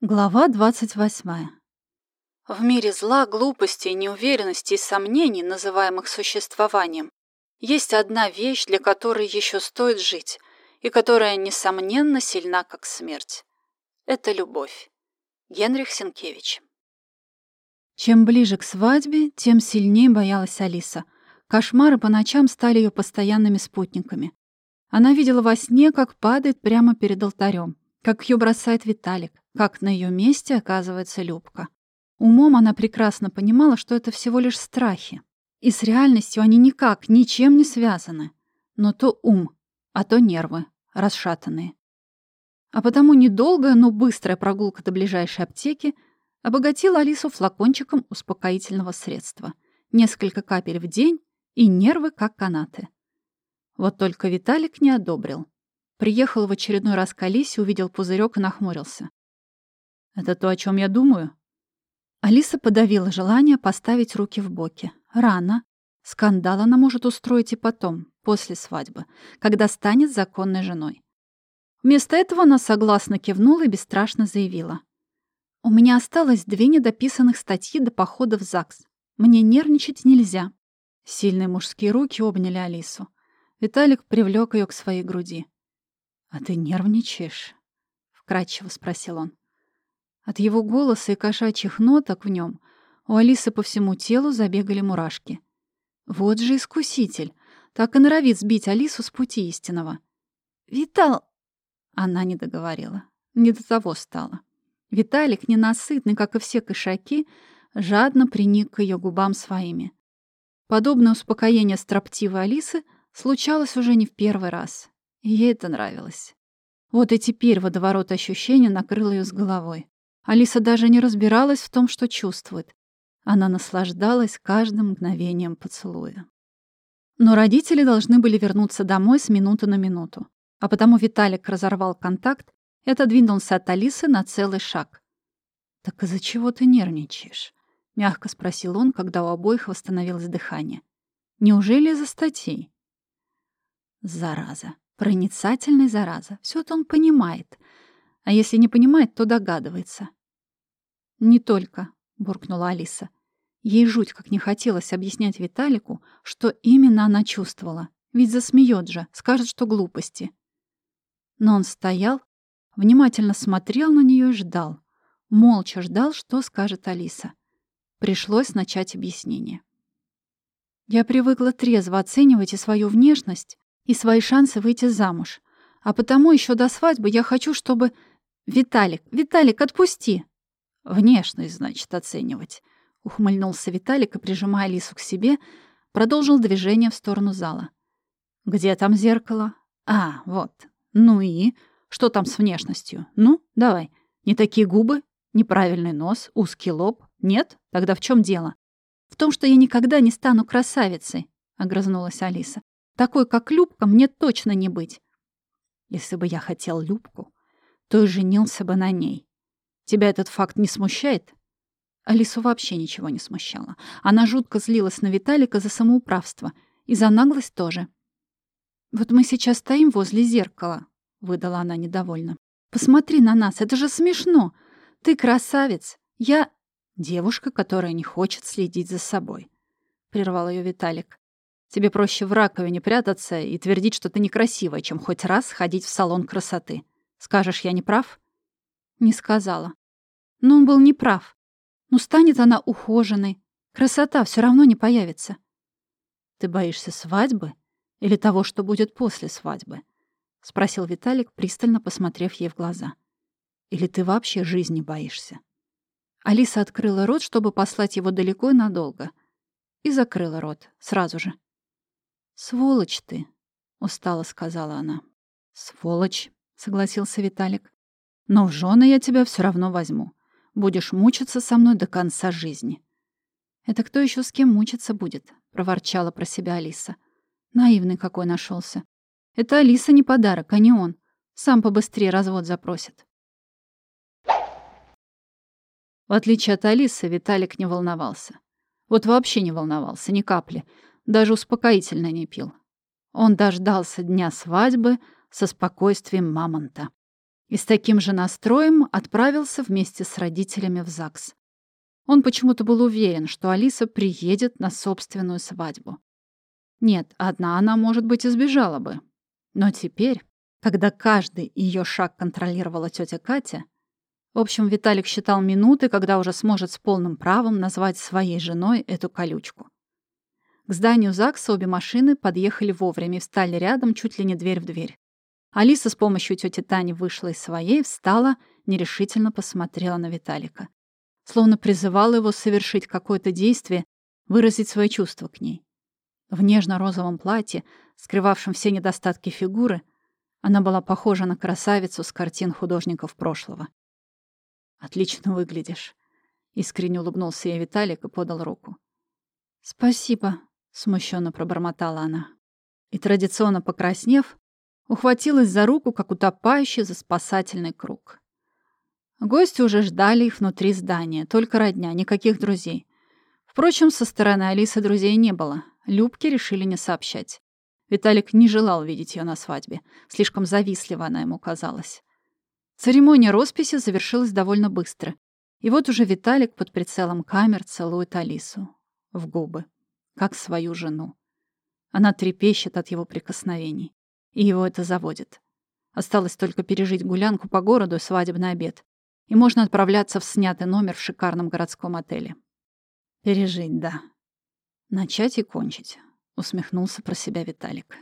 Глава 28. В мире зла, глупости, неуверенности и сомнений, называемых существованием, есть одна вещь, для которой еще стоит жить, и которая, несомненно, сильна, как смерть. Это любовь. Генрих Сенкевич. Чем ближе к свадьбе, тем сильнее боялась Алиса. Кошмары по ночам стали ее постоянными спутниками. Она видела во сне, как падает прямо перед алтарем, как ее бросает Виталик, как на ее месте оказывается Любка. Умом она прекрасно понимала, что это всего лишь страхи. И с реальностью они никак, ничем не связаны. Но то ум, а то нервы, расшатанные. А потому недолгая, но быстрая прогулка до ближайшей аптеки обогатила Алису флакончиком успокоительного средства. Несколько капель в день и нервы как канаты. Вот только Виталик не одобрил. Приехал в очередной раз к Алисе, увидел пузырек и нахмурился. Это то, о чем я думаю?» Алиса подавила желание поставить руки в боки. Рано. Скандал она может устроить и потом, после свадьбы, когда станет законной женой. Вместо этого она согласно кивнула и бесстрашно заявила. «У меня осталось две недописанных статьи до похода в ЗАГС. Мне нервничать нельзя». Сильные мужские руки обняли Алису. Виталик привлек ее к своей груди. «А ты нервничаешь?» — вкратчиво спросил он. От его голоса и кошачьих ноток в нем у Алисы по всему телу забегали мурашки. Вот же искуситель! Так и норовит сбить Алису с пути истинного. «Витал...» Она не договорила. Не до того стало. Виталик, ненасытный, как и все кошаки, жадно приник к ее губам своими. Подобное успокоение строптивой Алисы случалось уже не в первый раз. Ей это нравилось. Вот и теперь водоворот ощущений накрыл ее с головой. Алиса даже не разбиралась в том, что чувствует. Она наслаждалась каждым мгновением поцелуя. Но родители должны были вернуться домой с минуты на минуту. А потому Виталик разорвал контакт и отодвинулся от Алисы на целый шаг. «Так из-за чего ты нервничаешь?» — мягко спросил он, когда у обоих восстановилось дыхание. «Неужели из-за статей?» Зараза. Проницательный зараза. Все это он понимает. А если не понимает, то догадывается. «Не только», — буркнула Алиса. Ей жуть как не хотелось объяснять Виталику, что именно она чувствовала. Ведь засмеет же, скажет, что глупости. Но он стоял, внимательно смотрел на нее и ждал. Молча ждал, что скажет Алиса. Пришлось начать объяснение. Я привыкла трезво оценивать и свою внешность, и свои шансы выйти замуж. А потому еще до свадьбы я хочу, чтобы... Виталик, Виталик, отпусти! Внешность, значит, оценивать. Ухмыльнулся Виталик и, прижимая Алису к себе, продолжил движение в сторону зала. «Где там зеркало?» «А, вот. Ну и? Что там с внешностью? Ну, давай. Не такие губы, неправильный нос, узкий лоб. Нет? Тогда в чем дело?» «В том, что я никогда не стану красавицей», — огрызнулась Алиса. «Такой, как Любка, мне точно не быть». «Если бы я хотел Любку, то и женился бы на ней. Тебя этот факт не смущает?» Алису вообще ничего не смущало. Она жутко злилась на Виталика за самоуправство. И за наглость тоже. «Вот мы сейчас стоим возле зеркала», — выдала она недовольно. «Посмотри на нас, это же смешно. Ты красавец. Я...» «Девушка, которая не хочет следить за собой», — прервал ее Виталик. «Тебе проще в раковине прятаться и твердить, что ты некрасивая, чем хоть раз ходить в салон красоты. Скажешь, я не прав?» Не сказала. Но он был неправ. Ну, станет она ухоженной. Красота все равно не появится. Ты боишься свадьбы или того, что будет после свадьбы? Спросил Виталик, пристально посмотрев ей в глаза. Или ты вообще жизни боишься? Алиса открыла рот, чтобы послать его далеко и надолго. И закрыла рот сразу же. «Сволочь ты!» — устало сказала она. «Сволочь!» — согласился Виталик. «Но в жены я тебя все равно возьму. Будешь мучиться со мной до конца жизни». «Это кто еще с кем мучиться будет?» — проворчала про себя Алиса. Наивный какой нашелся. Это Алиса не подарок, а не он. Сам побыстрее развод запросит. В отличие от Алисы, Виталик не волновался. Вот вообще не волновался, ни капли. Даже успокоительно не пил. Он дождался дня свадьбы со спокойствием мамонта. И с таким же настроем отправился вместе с родителями в ЗАГС. Он почему-то был уверен, что Алиса приедет на собственную свадьбу. Нет, одна она, может быть, избежала бы. Но теперь, когда каждый ее шаг контролировала тетя Катя, в общем, Виталик считал минуты, когда уже сможет с полным правом назвать своей женой эту колючку. К зданию ЗАГСа обе машины подъехали вовремя и встали рядом, чуть ли не дверь в дверь. Алиса с помощью тети Тани вышла из своей, встала, нерешительно посмотрела на Виталика. Словно призывала его совершить какое-то действие, выразить свои чувства к ней. В нежно-розовом платье, скрывавшем все недостатки фигуры, она была похожа на красавицу с картин художников прошлого. «Отлично выглядишь», — искренне улыбнулся ей Виталик и подал руку. «Спасибо», — смущенно пробормотала она. И, традиционно покраснев, ухватилась за руку, как утопающий за спасательный круг. Гости уже ждали их внутри здания, только родня, никаких друзей. Впрочем, со стороны Алисы друзей не было. Любке решили не сообщать. Виталик не желал видеть ее на свадьбе. Слишком завистливо она ему казалась. Церемония росписи завершилась довольно быстро. И вот уже Виталик под прицелом камер целует Алису. В губы. Как свою жену. Она трепещет от его прикосновений. И его это заводит. Осталось только пережить гулянку по городу и свадебный обед. И можно отправляться в снятый номер в шикарном городском отеле. Пережить, да. Начать и кончить, усмехнулся про себя Виталик.